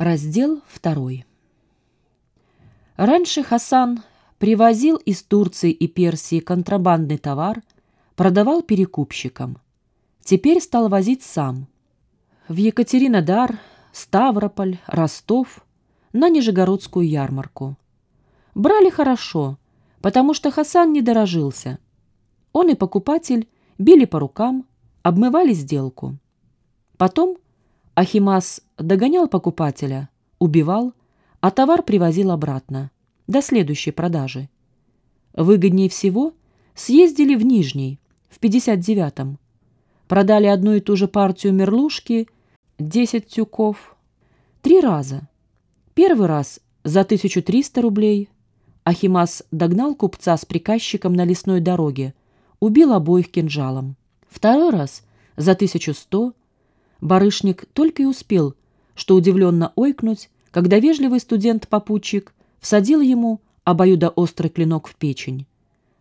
Раздел второй. Раньше Хасан привозил из Турции и Персии контрабандный товар, продавал перекупщикам. Теперь стал возить сам. В Екатеринодар, Ставрополь, Ростов, на Нижегородскую ярмарку. Брали хорошо, потому что Хасан не дорожился. Он и покупатель били по рукам, обмывали сделку. Потом Ахимас догонял покупателя, убивал, а товар привозил обратно, до следующей продажи. Выгоднее всего съездили в Нижний, в 59-м. Продали одну и ту же партию мерлушки, 10 тюков, три раза. Первый раз за 1300 рублей. Ахимас догнал купца с приказчиком на лесной дороге, убил обоих кинжалом. Второй раз за 1100 Барышник только и успел, что удивленно ойкнуть, когда вежливый студент-попутчик всадил ему обоюдоострый клинок в печень.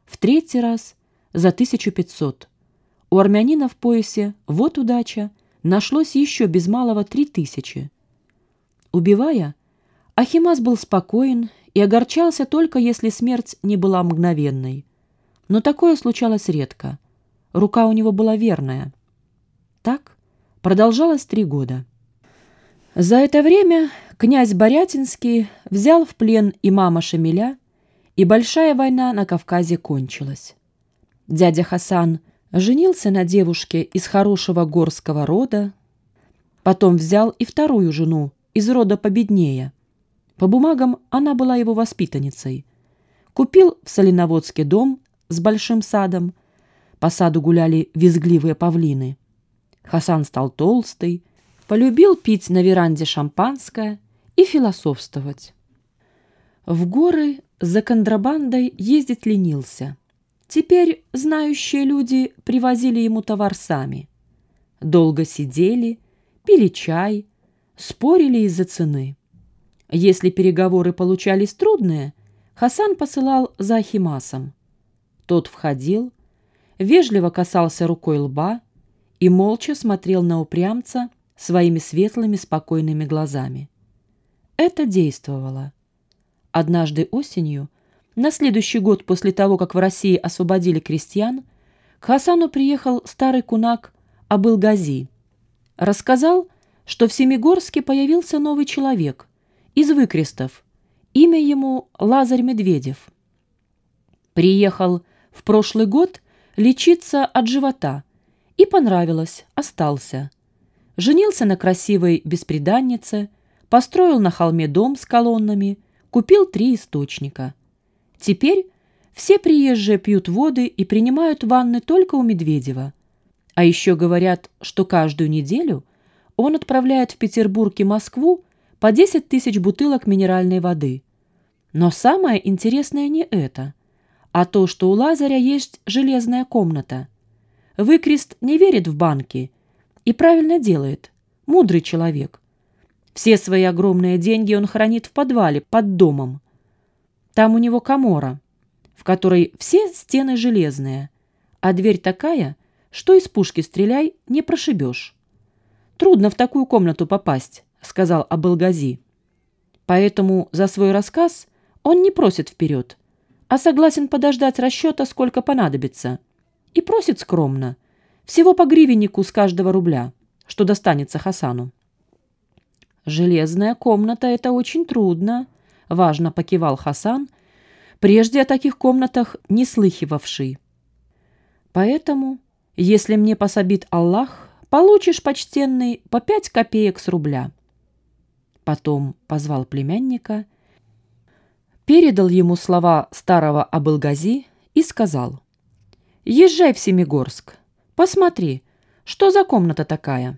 В третий раз за 1500. У армянина в поясе, вот удача, нашлось еще без малого три тысячи. Убивая, Ахимас был спокоен и огорчался только если смерть не была мгновенной. Но такое случалось редко. Рука у него была верная. Так продолжалось три года. За это время князь Борятинский взял в плен имама Шамиля, и большая война на Кавказе кончилась. Дядя Хасан женился на девушке из хорошего горского рода, потом взял и вторую жену из рода победнее. По бумагам она была его воспитанницей. Купил в Соленоводске дом с большим садом. По саду гуляли визгливые павлины. Хасан стал толстый, полюбил пить на веранде шампанское и философствовать. В горы за контрабандой ездить ленился. Теперь знающие люди привозили ему товар сами. Долго сидели, пили чай, спорили из-за цены. Если переговоры получались трудные, Хасан посылал за Ахимасом. Тот входил, вежливо касался рукой лба, и молча смотрел на упрямца своими светлыми спокойными глазами. Это действовало. Однажды осенью, на следующий год после того, как в России освободили крестьян, к Хасану приехал старый кунак Абыл-Гази. Рассказал, что в Семигорске появился новый человек из выкрестов. Имя ему Лазарь Медведев. Приехал в прошлый год лечиться от живота – и понравилось, остался. Женился на красивой бесприданнице, построил на холме дом с колоннами, купил три источника. Теперь все приезжие пьют воды и принимают ванны только у Медведева. А еще говорят, что каждую неделю он отправляет в Петербург и Москву по 10 тысяч бутылок минеральной воды. Но самое интересное не это, а то, что у Лазаря есть железная комната – Выкрест не верит в банки и правильно делает. Мудрый человек. Все свои огромные деньги он хранит в подвале под домом. Там у него комора, в которой все стены железные, а дверь такая, что из пушки стреляй, не прошибешь. Трудно в такую комнату попасть, сказал Абылгази. Поэтому за свой рассказ он не просит вперед, а согласен подождать расчета, сколько понадобится и просит скромно, всего по гривеннику с каждого рубля, что достанется Хасану. «Железная комната — это очень трудно», — важно покивал Хасан, прежде о таких комнатах не слыхивавший. «Поэтому, если мне пособит Аллах, получишь, почтенный, по пять копеек с рубля». Потом позвал племянника, передал ему слова старого Абылгази и сказал — Езжай в Семигорск. Посмотри, что за комната такая?»